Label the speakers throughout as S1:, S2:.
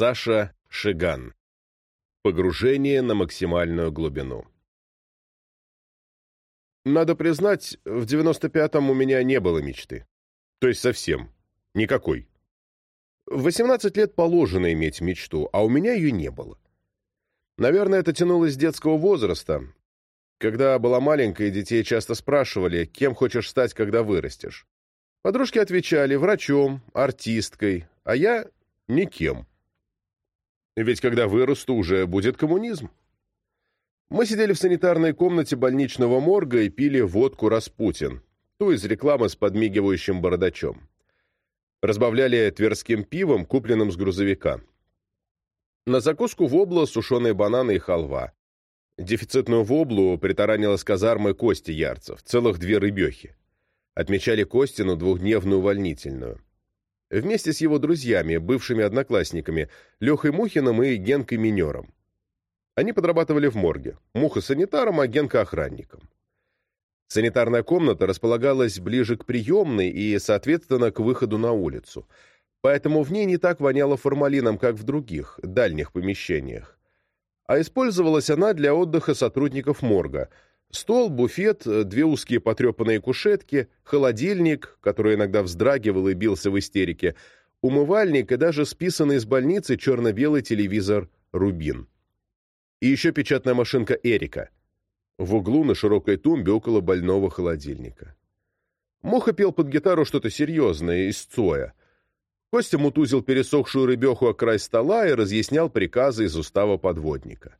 S1: Саша Шиган. Погружение на максимальную глубину. Надо признать, в 95-м у меня не было мечты. То есть совсем. Никакой. В 18 лет положено иметь мечту, а у меня ее не было. Наверное, это тянулось с детского возраста. Когда была маленькая, детей часто спрашивали, кем хочешь стать, когда вырастешь. Подружки отвечали врачом, артисткой, а я никем. Ведь когда вырасту, уже будет коммунизм. Мы сидели в санитарной комнате больничного морга и пили водку «Распутин», ту из рекламы с подмигивающим бородачом. Разбавляли тверским пивом, купленным с грузовика. На закуску вобла сушеные бананы и халва. Дефицитную воблу притаранила с казармы Кости Ярцев, целых две рыбехи. Отмечали Костину двухдневную увольнительную. Вместе с его друзьями, бывшими одноклассниками, Лехой Мухиным и Генкой Минером. Они подрабатывали в морге. Муха санитаром, а Генка охранником. Санитарная комната располагалась ближе к приемной и, соответственно, к выходу на улицу. Поэтому в ней не так воняло формалином, как в других, дальних помещениях. А использовалась она для отдыха сотрудников морга – Стол, буфет, две узкие потрепанные кушетки, холодильник, который иногда вздрагивал и бился в истерике, умывальник и даже списанный из больницы черно-белый телевизор «Рубин». И еще печатная машинка «Эрика» в углу на широкой тумбе около больного холодильника. Моха пел под гитару что-то серьезное из Цоя. Костя мутузил пересохшую рыбеху о край стола и разъяснял приказы из устава подводника.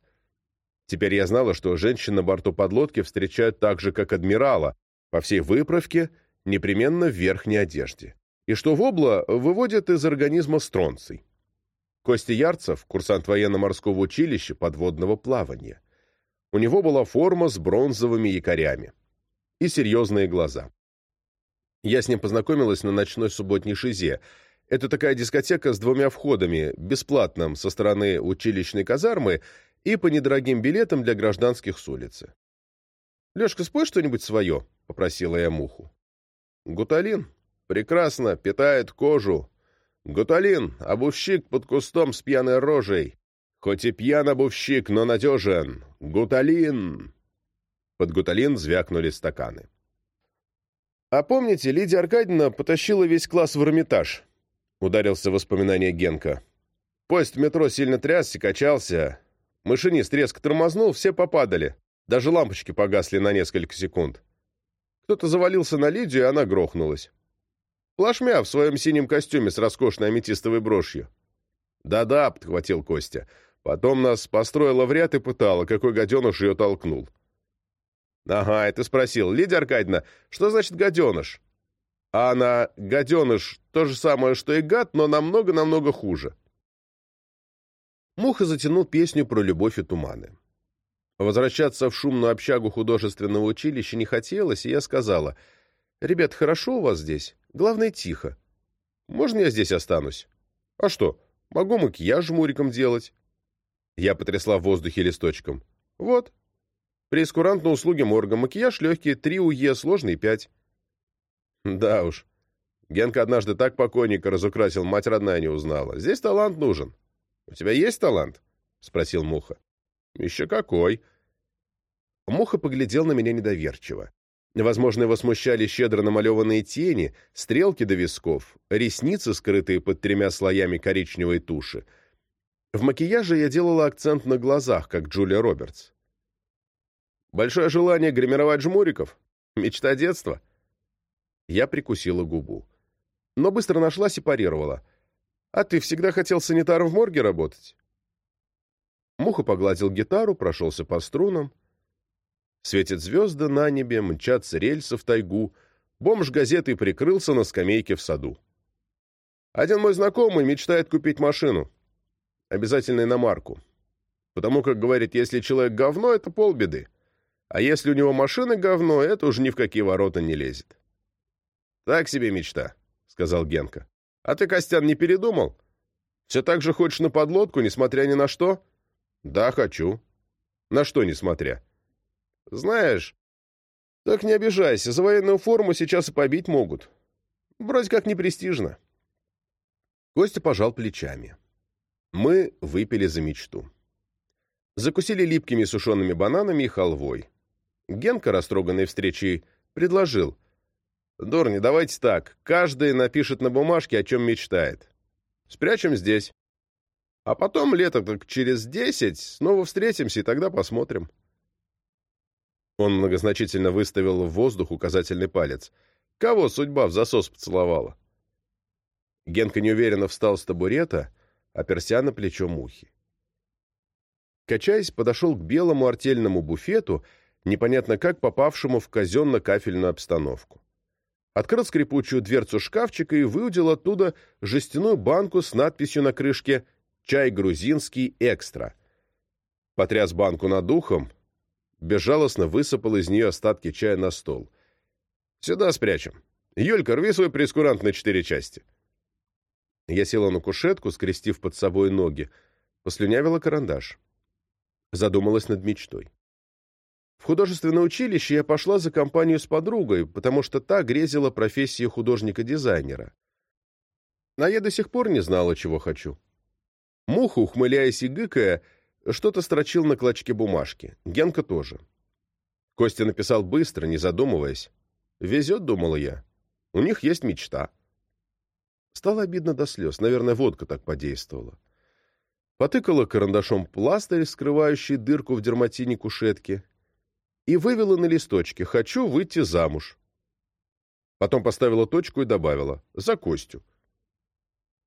S1: Теперь я знала, что женщин на борту подлодки встречают так же, как адмирала, по всей выправке, непременно в верхней одежде, и что вобла выводят из организма стронций. Костя Ярцев, курсант военно-морского училища подводного плавания. У него была форма с бронзовыми якорями и серьезные глаза. Я с ним познакомилась на ночной субботней шизе. Это такая дискотека с двумя входами, бесплатным со стороны училищной казармы и по недорогим билетам для гражданских с улицы. «Лешка, спой что-нибудь свое?» — попросила я муху. «Гуталин. Прекрасно. Питает кожу. Гуталин. Обувщик под кустом с пьяной рожей. Хоть и пьян обувщик, но надежен. Гуталин!» Под гуталин звякнули стаканы. «А помните, Лидия Аркадьевна потащила весь класс в Эрмитаж?» — ударился в воспоминания Генка. «Поезд в метро сильно трясся, качался. Машинист резко тормознул, все попадали. Даже лампочки погасли на несколько секунд. Кто-то завалился на Лидию, и она грохнулась. Плашмя в своем синем костюме с роскошной аметистовой брошью. «Да-да», — подхватил Костя. Потом нас построила в ряд и пытала, какой гаденыш ее толкнул. «Ага, это спросил. Лидия Аркадьевна, что значит гаденыш?» А она, гаденыш, то же самое, что и гад, но намного-намного хуже. Муха затянул песню про любовь и туманы. Возвращаться в шумную общагу художественного училища не хотелось, и я сказала, «Ребят, хорошо у вас здесь? Главное, тихо. Можно я здесь останусь? А что, могу макияж жмуриком делать?» Я потрясла в воздухе листочком. «Вот. Прескурант на услуги морга. Макияж легкий, три УЕ, сложный пять». «Да уж. Генка однажды так покойника разукрасил, мать родная не узнала. Здесь талант нужен». «У тебя есть талант?» — спросил Муха. «Еще какой!» Муха поглядел на меня недоверчиво. Возможно, его смущали щедро намалеванные тени, стрелки до висков, ресницы, скрытые под тремя слоями коричневой туши. В макияже я делала акцент на глазах, как Джулия Робертс. «Большое желание гримировать жмуриков? Мечта детства?» Я прикусила губу. Но быстро нашлась и парировала. А ты всегда хотел санитаром в морге работать?» Муха погладил гитару, прошелся по струнам. Светят звезды на небе, мчатся рельсы в тайгу. Бомж газетой прикрылся на скамейке в саду. Один мой знакомый мечтает купить машину. Обязательно иномарку. Потому как, говорит, если человек говно, это полбеды. А если у него машина говно, это уже ни в какие ворота не лезет. «Так себе мечта», — сказал Генка. А ты, Костян, не передумал? Все так же хочешь на подлодку, несмотря ни на что? Да, хочу. На что несмотря? Знаешь, так не обижайся, за военную форму сейчас и побить могут. Вроде как не престижно. Костя пожал плечами. Мы выпили за мечту. Закусили липкими сушеными бананами и халвой. Генка, растроганный встречей, предложил. «Дорни, давайте так. Каждый напишет на бумажке, о чем мечтает. Спрячем здесь. А потом, лето так через десять, снова встретимся, и тогда посмотрим». Он многозначительно выставил в воздух указательный палец. «Кого судьба в засос поцеловала?» Генка неуверенно встал с табурета, оперся на плечо мухи. Качаясь, подошел к белому артельному буфету, непонятно как попавшему в казенно-кафельную обстановку. Открыл скрипучую дверцу шкафчика и выудил оттуда жестяную банку с надписью на крышке «Чай грузинский экстра». Потряс банку над ухом, безжалостно высыпал из нее остатки чая на стол. «Сюда спрячем. Юлька, рви свой прескурант на четыре части». Я села на кушетку, скрестив под собой ноги, послюнявила карандаш. Задумалась над мечтой. В художественное училище я пошла за компанию с подругой, потому что та грезила профессией художника-дизайнера. А я до сих пор не знала, чего хочу. Муха, ухмыляясь и гыкая, что-то строчил на клочке бумажки. Генка тоже. Костя написал быстро, не задумываясь. «Везет», — думала я. «У них есть мечта». Стало обидно до слез. Наверное, водка так подействовала. Потыкала карандашом пластырь, скрывающий дырку в дерматине кушетки, и вывела на листочке «Хочу выйти замуж». Потом поставила точку и добавила «За Костю».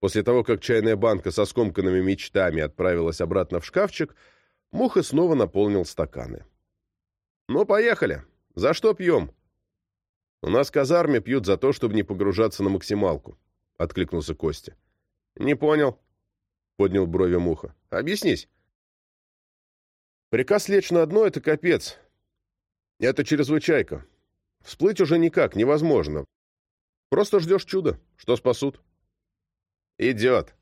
S1: После того, как чайная банка со скомканными мечтами отправилась обратно в шкафчик, Муха снова наполнил стаканы. «Ну, поехали. За что пьем?» «У нас в казарме пьют за то, чтобы не погружаться на максималку», — откликнулся Костя. «Не понял», — поднял брови Муха. «Объяснись». «Приказ лечь на дно — это капец. Это чрезвычайка. Всплыть уже никак, невозможно. Просто ждешь чуда, что спасут». «Идет.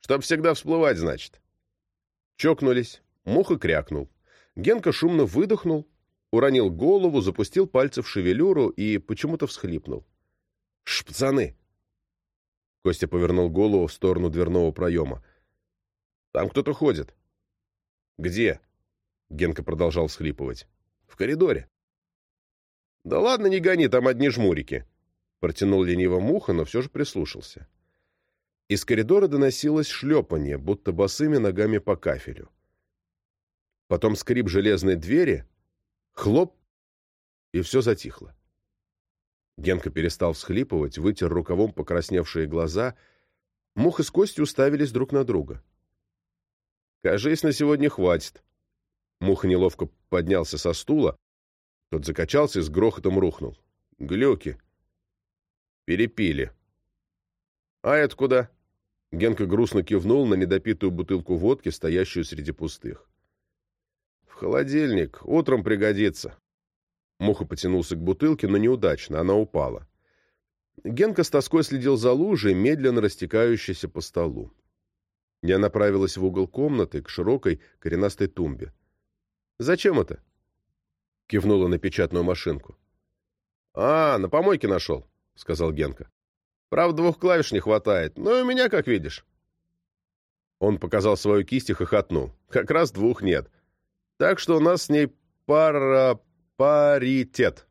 S1: Чтоб всегда всплывать, значит». Чокнулись. Муха крякнул. Генка шумно выдохнул, уронил голову, запустил пальцы в шевелюру и почему-то всхлипнул. «Ш, пацаны!» Костя повернул голову в сторону дверного проема. «Там кто-то ходит». «Где?» Генка продолжал всхлипывать. «В коридоре». «Да ладно, не гони, там одни жмурики», — протянул лениво муха, но все же прислушался. Из коридора доносилось шлепанье, будто босыми ногами по кафелю. Потом скрип железной двери, хлоп, и все затихло. Генка перестал всхлипывать, вытер рукавом покрасневшие глаза. Муха с Костей уставились друг на друга. «Кажись, на сегодня хватит». Муха неловко поднялся со стула. Тот закачался и с грохотом рухнул. «Глюки». «Перепили». «А это куда?» Генка грустно кивнул на недопитую бутылку водки, стоящую среди пустых. «В холодильник. Утром пригодится». Муха потянулся к бутылке, но неудачно, она упала. Генка с тоской следил за лужей, медленно растекающейся по столу. Я направилась в угол комнаты, к широкой коренастой тумбе. «Зачем это?» — кивнула на печатную машинку. «А, на помойке нашел», — сказал Генка. «Правда, двух клавиш не хватает, но и у меня, как видишь». Он показал свою кисть и хохотнул. «Как раз двух нет. Так что у нас с ней пара Паритет.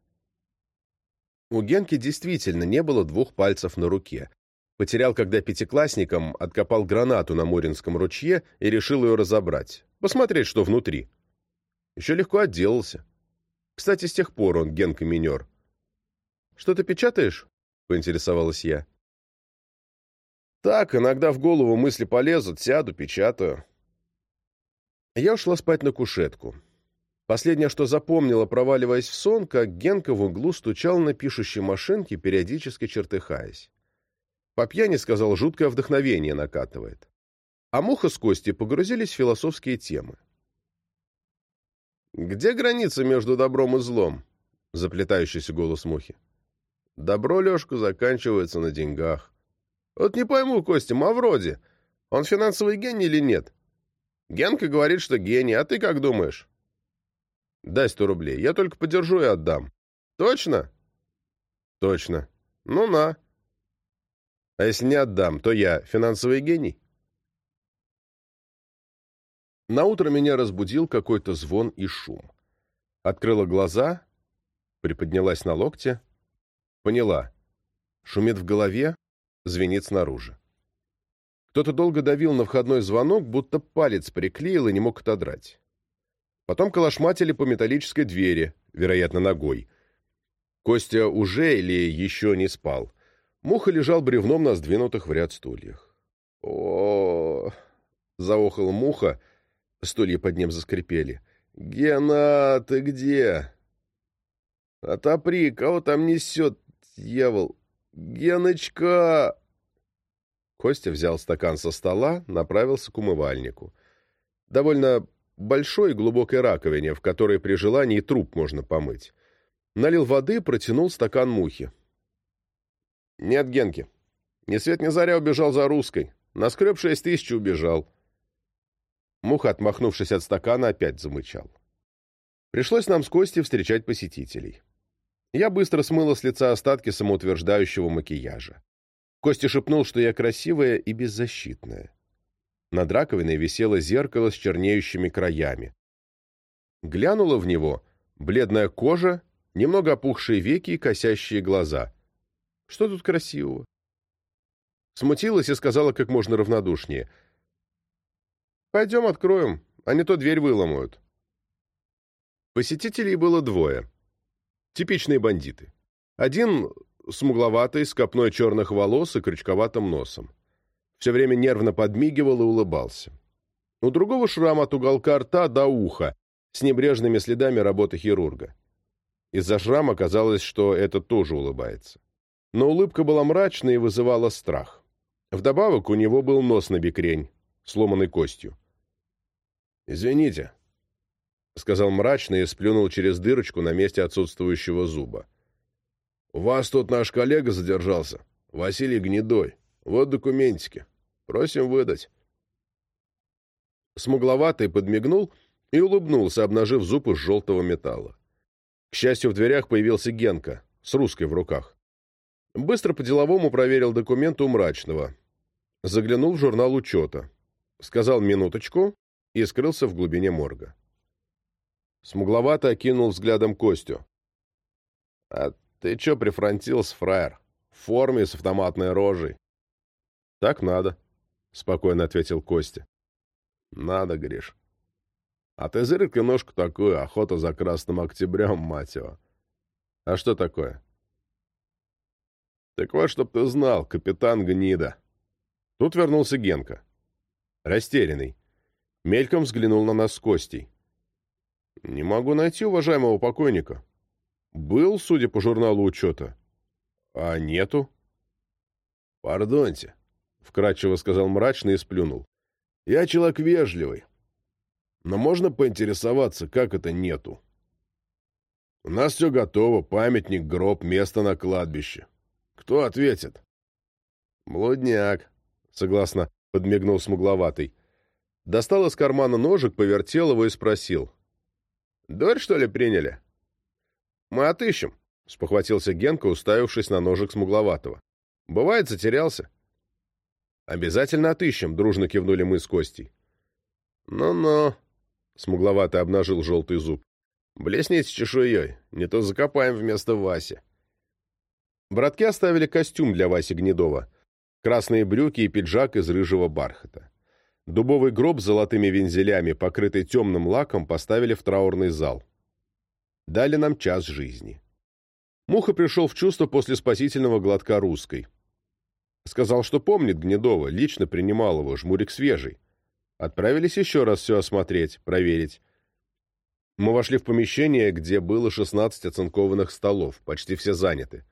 S1: У Генки действительно не было двух пальцев на руке. Потерял, когда пятиклассником откопал гранату на Муринском ручье и решил ее разобрать. Посмотреть, что внутри. Еще легко отделался. Кстати, с тех пор он Генка минер. «Что ты печатаешь?» — поинтересовалась я. «Так, иногда в голову мысли полезут, сяду, печатаю». Я ушла спать на кушетку. Последнее, что запомнила, проваливаясь в сон, как Генка в углу стучал на пишущей машинке, периодически чертыхаясь. По пьяни, сказал, жуткое вдохновение накатывает. А Муха с Костей погрузились в философские темы. «Где граница между добром и злом?» — заплетающийся голос Мухи. «Добро, Лешка, заканчивается на деньгах». «Вот не пойму, Костя, Мавроди, он финансовый гений или нет?» «Генка говорит, что гений, а ты как думаешь?» Дай сто рублей. Я только подержу и отдам. Точно? Точно. Ну на. А если не отдам, то я финансовый гений? Наутро меня разбудил какой-то звон и шум. Открыла глаза, приподнялась на локте, поняла. Шумит в голове, звенит снаружи. Кто-то долго давил на входной звонок, будто палец приклеил и не мог отодрать. Потом калашматили по металлической двери, вероятно, ногой. Костя уже или еще не спал. Муха лежал бревном на сдвинутых в ряд стульях. о, заохал Муха, стулья под ним заскрипели. «Гена, ты где?» «Отопри, кого там несет, дьявол?» «Геночка!» Костя взял стакан со стола, направился к умывальнику. Довольно большой глубокой раковине, в которой при желании труп можно помыть. Налил воды, протянул стакан мухи. «Нет, Генки. Ни свет ни заря убежал за русской. Наскреб шесть тысяч убежал». Муха, отмахнувшись от стакана, опять замычал. Пришлось нам с Костей встречать посетителей. Я быстро смыла с лица остатки самоутверждающего макияжа. Костя шепнул, что я красивая и беззащитная. Над раковиной висело зеркало с чернеющими краями. Глянула в него бледная кожа, немного опухшие веки и косящие глаза. Что тут красивого? Смутилась и сказала как можно равнодушнее. «Пойдем откроем, а не то дверь выломают». Посетителей было двое. Типичные бандиты. Один смугловатый, с копной черных волос и крючковатым носом все время нервно подмигивал и улыбался. У другого шрам от уголка рта до уха, с небрежными следами работы хирурга. Из-за шрама казалось, что этот тоже улыбается. Но улыбка была мрачной и вызывала страх. Вдобавок у него был нос на бекрень, сломанный костью. «Извините», — сказал мрачно и сплюнул через дырочку на месте отсутствующего зуба. «У вас тут наш коллега задержался, Василий Гнедой. Вот документики». Просим выдать. Смугловатый подмигнул и улыбнулся, обнажив зуб из желтого металла. К счастью, в дверях появился Генка с русской в руках. Быстро по-деловому проверил документы у мрачного. Заглянул в журнал учета. Сказал «минуточку» и скрылся в глубине морга. Смугловато окинул взглядом Костю. «А ты чё прифронтился, фраер? В форме с автоматной рожей?» «Так надо», — спокойно ответил Костя. «Надо, Гриш. А ты зырка ножку такую, охота за Красным Октябрем, мать его. А что такое?» «Так вот, чтоб ты знал, капитан Гнида». Тут вернулся Генка. Растерянный. Мельком взглянул на нас с Костей. «Не могу найти уважаемого покойника. Был, судя по журналу учета. А нету». «Пардоньте», — вкратчиво сказал мрачно и сплюнул. «Я человек вежливый. Но можно поинтересоваться, как это нету? У нас все готово, памятник, гроб, место на кладбище. Кто ответит?» «Блудняк», — согласно подмигнул смугловатый. Достал из кармана ножик, повертел его и спросил. «Дурь, что ли, приняли?» «Мы отыщем», — спохватился Генка, уставившись на ножик смугловатого. «Бывает, затерялся». «Обязательно отыщем», — дружно кивнули мы с Костей. «Ну-ну», — смугловато обнажил желтый зуб. «Блесните чешуей, не то закопаем вместо Васи». Братки оставили костюм для Васи Гнедова, красные брюки и пиджак из рыжего бархата. Дубовый гроб с золотыми вензелями, покрытый темным лаком, поставили в траурный зал. Дали нам час жизни. Муха пришел в чувство после спасительного глотка русской. Сказал, что помнит Гнедова, лично принимал его, жмурик свежий. Отправились еще раз все осмотреть, проверить. Мы вошли в помещение, где было 16 оцинкованных столов, почти все заняты.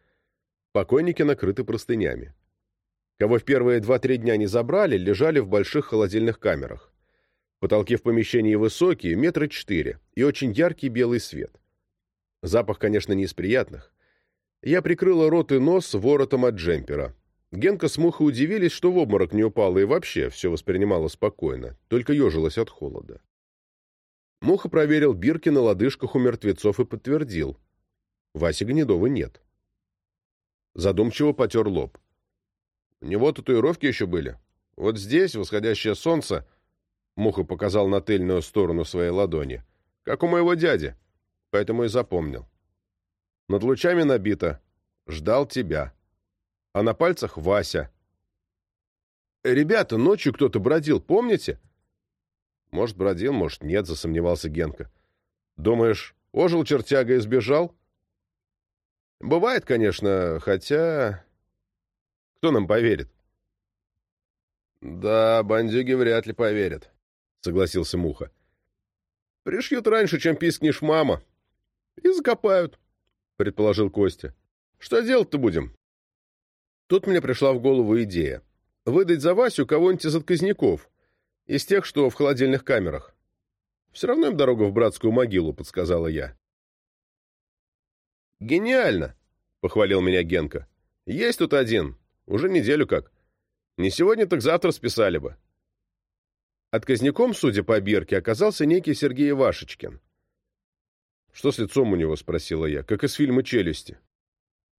S1: Покойники накрыты простынями. Кого в первые два-три дня не забрали, лежали в больших холодильных камерах. Потолки в помещении высокие, метра четыре, и очень яркий белый свет. Запах, конечно, не из приятных. Я прикрыла рот и нос воротом от джемпера. Генка с Мухой удивились, что в обморок не упала и вообще все воспринимала спокойно, только ежилась от холода. Муха проверил бирки на лодыжках у мертвецов и подтвердил. Васи Гнедова нет. Задумчиво потер лоб. У него татуировки еще были. Вот здесь восходящее солнце, Муха показал на тыльную сторону своей ладони. Как у моего дяди. Поэтому и запомнил. Над лучами набито. Ждал тебя. А на пальцах Вася. «Ребята, ночью кто-то бродил, помните?» «Может, бродил, может, нет», — засомневался Генка. «Думаешь, ожил чертяга и сбежал?» «Бывает, конечно, хотя...» «Кто нам поверит?» «Да, бандюги вряд ли поверят», — согласился Муха. «Пришьют раньше, чем пискнешь мама. И закопают», — предположил Костя. «Что делать-то будем?» Тут мне пришла в голову идея. Выдать за Васю кого-нибудь из отказников, из тех, что в холодильных камерах. Все равно им дорога в братскую могилу, подсказала я. «Гениально!» — похвалил меня Генка. «Есть тут один. Уже неделю как. Не сегодня, так завтра списали бы. Отказником, судя по бирке, оказался некий Сергей Вашечкин. «Что с лицом у него?» — спросила я, как из фильма «Челюсти».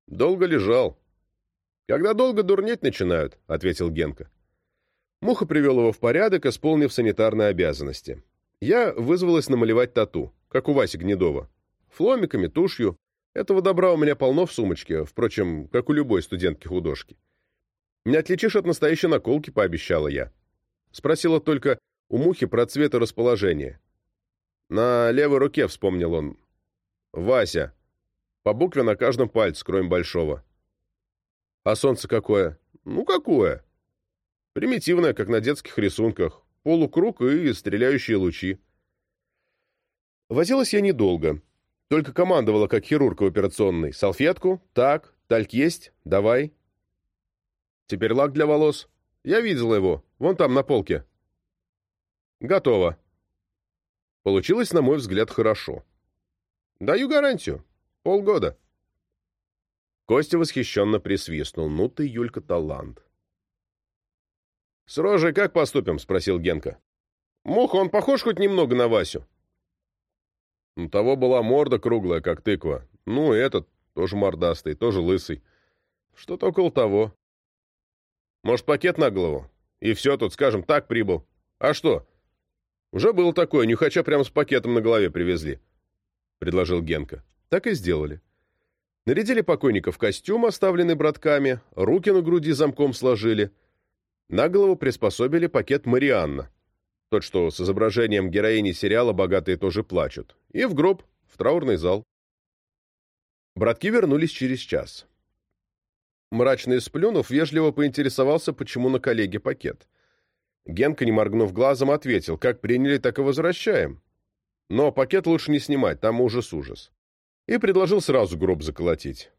S1: «Долго лежал». «Когда долго дурнеть начинают», — ответил Генка. Муха привел его в порядок, исполнив санитарные обязанности. Я вызвалась намалевать тату, как у Васи Гнедова. Фломиками, тушью. Этого добра у меня полно в сумочке, впрочем, как у любой студентки-художки. Не отличишь от настоящей наколки, пообещала я. Спросила только у Мухи про цвет и расположение. На левой руке, вспомнил он. Вася. По букве на каждом пальце, кроме большого. А солнце какое? Ну, какое? Примитивное, как на детских рисунках. Полукруг и стреляющие лучи. Возилась я недолго. Только командовала, как хирург в операционной. Салфетку? Так. Тальк есть? Давай. Теперь лак для волос. Я видела его. Вон там, на полке. Готово. Получилось, на мой взгляд, хорошо. Даю гарантию. Полгода. Костя восхищенно присвистнул. «Ну ты, Юлька, талант!» «С рожей как поступим?» — спросил Генка. «Муха, он похож хоть немного на Васю?» У того была морда круглая, как тыква. Ну, этот тоже мордастый, тоже лысый. Что-то около того. Может, пакет на голову? И все, тут, скажем, так прибыл. А что? Уже было такое, нюхача прямо с пакетом на голове привезли. Предложил Генка. Так и сделали. Нарядили покойника в костюм, оставленный братками, руки на груди замком сложили. На голову приспособили пакет Марианна, тот, что с изображением героини сериала «Богатые тоже плачут», и в гроб, в траурный зал. Братки вернулись через час. Мрачный сплюнув, вежливо поинтересовался, почему на коллеге пакет. Генка, не моргнув глазом, ответил, как приняли, так и возвращаем. Но пакет лучше не снимать, там ужас-ужас и предложил сразу гроб заколотить.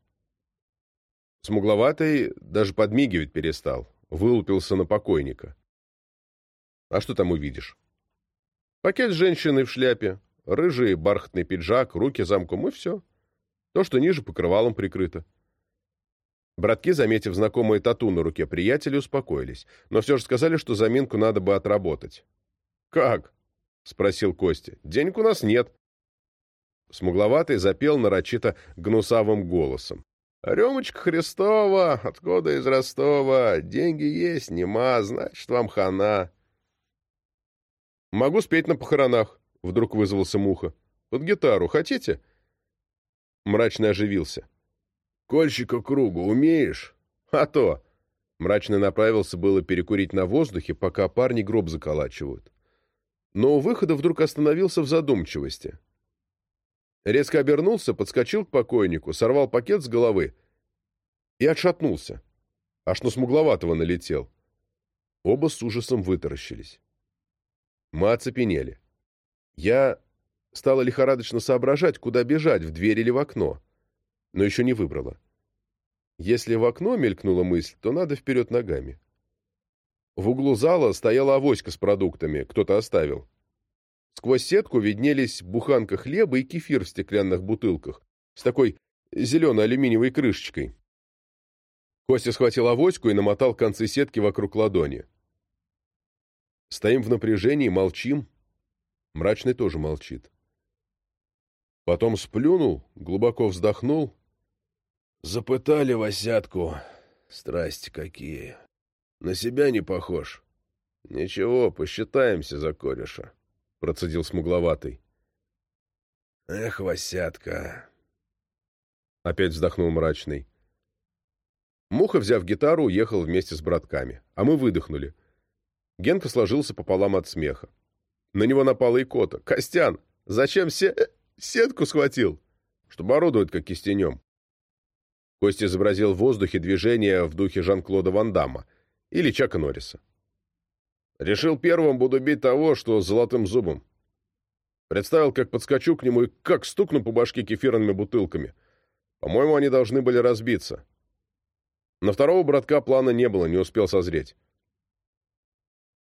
S1: Смугловатый даже подмигивать перестал, вылупился на покойника. А что там увидишь? Пакет с женщиной в шляпе, рыжий бархатный пиджак, руки замком и все. То, что ниже покрывалом прикрыто. Братки, заметив знакомые тату на руке приятеля, успокоились, но все же сказали, что заминку надо бы отработать. «Как?» — спросил Костя. «Денег у нас нет. Смугловатый запел нарочито гнусавым голосом. «Рюмочка Христова, откуда из Ростова, деньги есть, нема, значит, вам хана». «Могу спеть на похоронах», — вдруг вызвался Муха. «Под гитару хотите?» Мрачно оживился. «Кольщика кругу умеешь?» «А то!» Мрачно направился было перекурить на воздухе, пока парни гроб заколачивают. Но у выхода вдруг остановился в задумчивости. Резко обернулся, подскочил к покойнику, сорвал пакет с головы и отшатнулся. Аж на смугловатого налетел. Оба с ужасом вытаращились. Мы оцепенели. Я стала лихорадочно соображать, куда бежать, в дверь или в окно, но еще не выбрала. Если в окно мелькнула мысль, то надо вперед ногами. В углу зала стояла авоська с продуктами, кто-то оставил. Сквозь сетку виднелись буханка хлеба и кефир в стеклянных бутылках с такой зеленой алюминиевой крышечкой. Костя схватил авоську и намотал концы сетки вокруг ладони. Стоим в напряжении, молчим. Мрачный тоже молчит. Потом сплюнул, глубоко вздохнул. Запытали Васятку. Страсти какие. На себя не похож. Ничего, посчитаемся за кореша, — процедил смугловатый. Эх, Васятка. Опять вздохнул мрачный. Муха, взяв гитару, уехал вместе с братками, а мы выдохнули. Генка сложился пополам от смеха. На него напала икота. «Костян, зачем се... сетку схватил?» «Чтобы орудовать, как кистенем». Костя изобразил в воздухе движение в духе Жан-Клода Ван Дамма или Чака Норриса. Решил первым буду бить того, что с золотым зубом. Представил, как подскочу к нему и как стукну по башке кефирными бутылками. По-моему, они должны были разбиться. На второго братка плана не было, не успел созреть.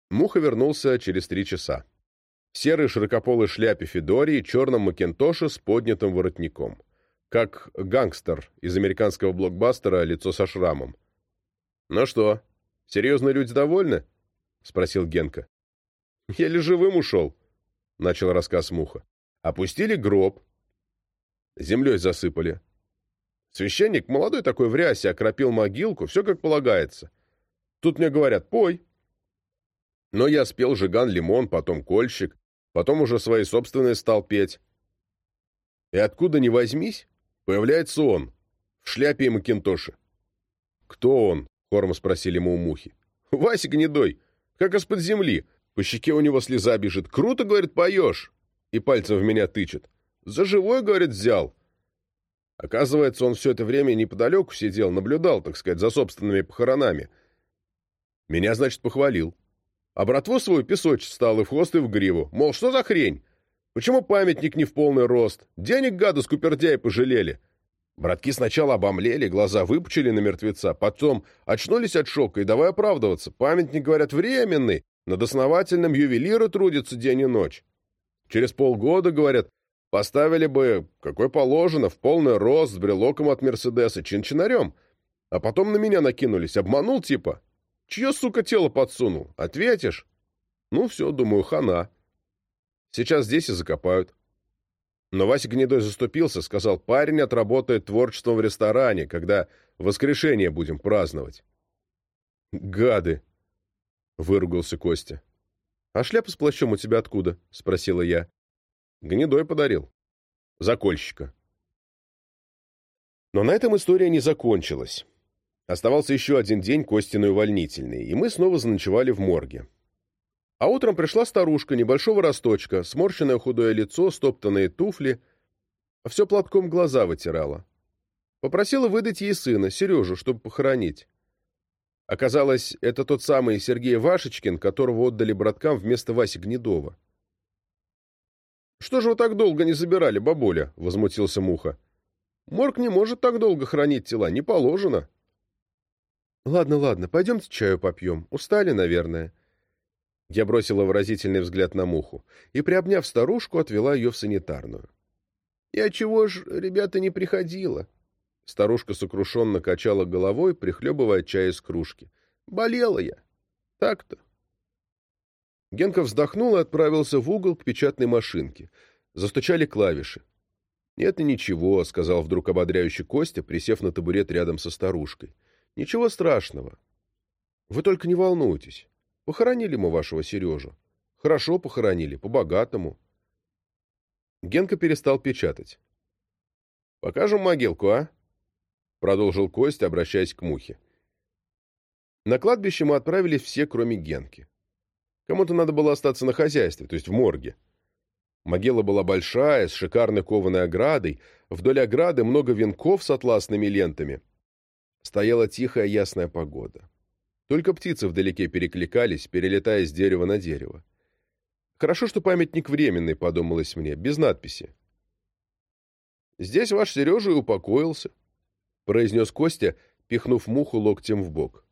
S1: Муха вернулся через три часа. В серой широкополой шляпе Федори и черном макинтоше с поднятым воротником. Как гангстер из американского блокбастера «Лицо со шрамом». «Ну что, серьезные люди довольны?» — спросил Генка. «Еле живым ушел», — начал рассказ Муха. «Опустили гроб. Землей засыпали. Священник, молодой такой в рясе, окропил могилку, все как полагается. Тут мне говорят, пой. Но я спел «Жиган Лимон», потом «Кольщик», потом уже свои собственные стал петь. И откуда ни возьмись, появляется он, в шляпе и макинтоше. «Кто он?» — хором спросили мы у Мухи. «Вася Гнедой, как из-под земли. По щеке у него слеза бежит. Круто, — говорит, — поешь!» И пальцем в меня тычет. «За живой, — говорит, — взял». Оказывается, он все это время неподалеку сидел, наблюдал, так сказать, за собственными похоронами. Меня, значит, похвалил. А братву свою песочить стал и в хвост, и в гриву. Мол, что за хрень? Почему памятник не в полный рост? Денег гады скупердяи пожалели. Братки сначала обомлели, глаза выпучили на мертвеца, потом очнулись от шока и давай оправдываться. Памятник, говорят, временный, над основательным ювелира трудится день и ночь. Через полгода, говорят, поставили бы, какой положено, в полный рост, с брелоком от Мерседеса, чин-чинарем. А потом на меня накинулись, обманул типа. Чье, сука, тело подсунул? Ответишь? Ну, все, думаю, хана. Сейчас здесь и закопают. Но Вася Гнедой заступился, сказал, парень отработает творчеством в ресторане, когда воскрешение будем праздновать. «Гады!» — выругался Костя. «А шляпа с плащом у тебя откуда?» — спросила я. «Гнедой подарил. Закольщика». Но на этом история не закончилась. Оставался еще один день Костиной увольнительный, и мы снова заночевали в морге. А утром пришла старушка небольшого росточка, сморщенное худое лицо, стоптанные туфли, все платком глаза вытирала. Попросила выдать ей сына, Сережу, чтобы похоронить. Оказалось, это тот самый Сергей Вашечкин, которого отдали браткам вместо Васи Гнедова. «Что же вы так долго не забирали, бабуля?» — возмутился Муха. «Морг не может так долго хранить тела, не положено». «Ладно, ладно, пойдемте чаю попьем. Устали, наверное». Я бросила выразительный взгляд на муху и, приобняв старушку, отвела ее в санитарную. «Я чего ж, ребята, не приходила?» Старушка сокрушенно качала головой, прихлебывая чай из кружки. «Болела я. Так-то». Генка вздохнул и отправился в угол к печатной машинке. Застучали клавиши. «Нет и ничего», — сказал вдруг ободряющий Костя, присев на табурет рядом со старушкой. Ничего страшного. Вы только не волнуйтесь. Похоронили мы вашего Сережу. Хорошо похоронили, по-богатому. Генка перестал печатать. «Покажем могилку, а?» Продолжил Костя, обращаясь к Мухе. На кладбище мы отправились все, кроме Генки. Кому-то надо было остаться на хозяйстве, то есть в морге. Могила была большая, с шикарной кованой оградой. Вдоль ограды много венков с атласными лентами — Стояла тихая ясная погода. Только птицы вдалеке перекликались, перелетая с дерева на дерево. Хорошо, что памятник временный, подумалось мне, без надписи. «Здесь ваш Сережа и упокоился», — произнес Костя, пихнув муху локтем в бок.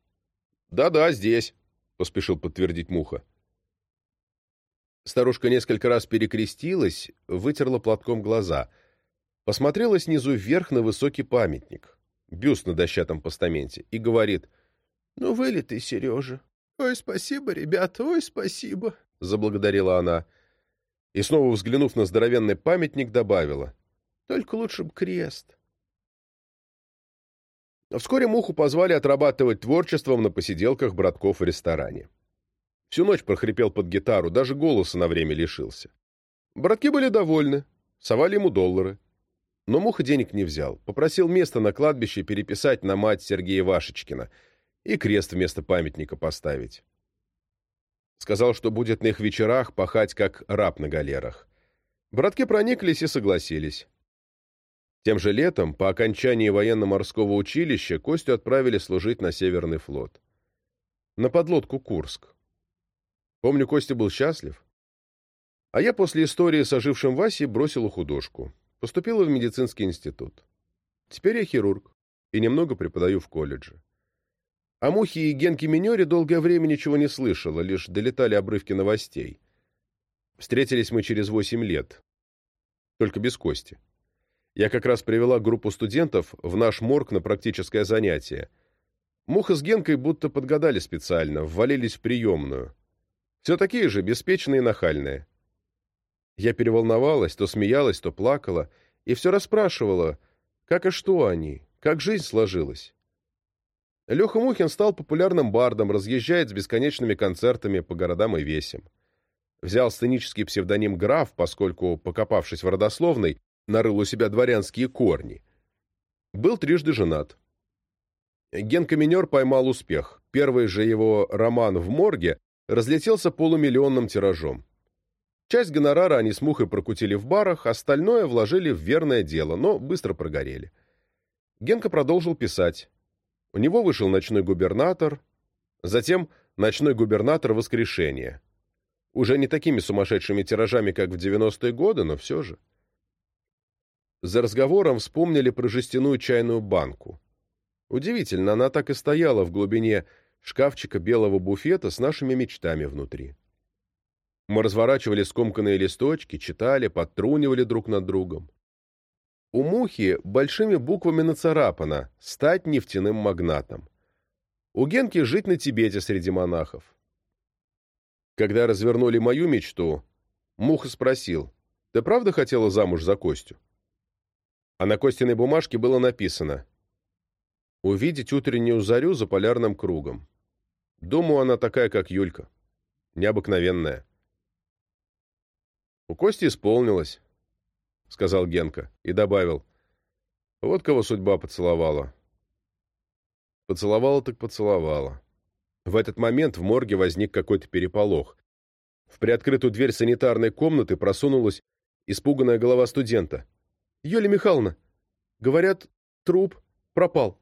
S1: «Да-да, здесь», — поспешил подтвердить муха. Старушка несколько раз перекрестилась, вытерла платком глаза, посмотрела снизу вверх на высокий памятник бюст на дощатом постаменте, и говорит, «Ну, вылитый, Сережа. Ой, спасибо, ребята, ой, спасибо», — заблагодарила она. И снова взглянув на здоровенный памятник, добавила, «Только лучше бы крест». Вскоре Муху позвали отрабатывать творчеством на посиделках братков в ресторане. Всю ночь прохрипел под гитару, даже голоса на время лишился. Братки были довольны, совали ему доллары. Но Муха денег не взял, попросил место на кладбище переписать на мать Сергея Вашечкина и крест вместо памятника поставить. Сказал, что будет на их вечерах пахать, как раб на галерах. Братки прониклись и согласились. Тем же летом, по окончании военно-морского училища, Костю отправили служить на Северный флот. На подлодку «Курск». Помню, Костя был счастлив. А я после истории с ожившим Васей бросила художку. Поступила в медицинский институт. Теперь я хирург и немного преподаю в колледже. О Мухе и Генке Минере долгое время ничего не слышала, лишь долетали обрывки новостей. Встретились мы через восемь лет. Только без Кости. Я как раз привела группу студентов в наш морг на практическое занятие. Муха с Генкой будто подгадали специально, ввалились в приемную. Все такие же, беспечные и нахальные. Я переволновалась, то смеялась, то плакала, и все расспрашивала, как и что они, как жизнь сложилась. Леха Мухин стал популярным бардом, разъезжает с бесконечными концертами по городам и весям. Взял сценический псевдоним «Граф», поскольку, покопавшись в родословной, нарыл у себя дворянские корни. Был трижды женат. Генка Минер поймал успех. Первый же его роман «В морге» разлетелся полумиллионным тиражом. Часть гонорара они с Мухой прокутили в барах, остальное вложили в верное дело, но быстро прогорели. Генка продолжил писать. У него вышел «Ночной губернатор», затем «Ночной губернатор. Воскрешение». Уже не такими сумасшедшими тиражами, как в 90-е годы, но все же. За разговором вспомнили про жестяную чайную банку. Удивительно, она так и стояла в глубине шкафчика белого буфета с нашими мечтами внутри. Мы разворачивали скомканные листочки, читали, подтрунивали друг над другом. У Мухи большими буквами нацарапано «Стать нефтяным магнатом». У Генки жить на Тибете среди монахов. Когда развернули мою мечту, Муха спросил, «Ты правда хотела замуж за Костю?» А на Костиной бумажке было написано «Увидеть утреннюю зарю за полярным кругом». Думаю, она такая, как Юлька. Необыкновенная. «У Кости исполнилось», — сказал Генка и добавил. «Вот кого судьба поцеловала». Поцеловала так поцеловала. В этот момент в морге возник какой-то переполох. В приоткрытую дверь санитарной комнаты просунулась испуганная голова студента. «Юлия Михайловна, говорят, труп пропал».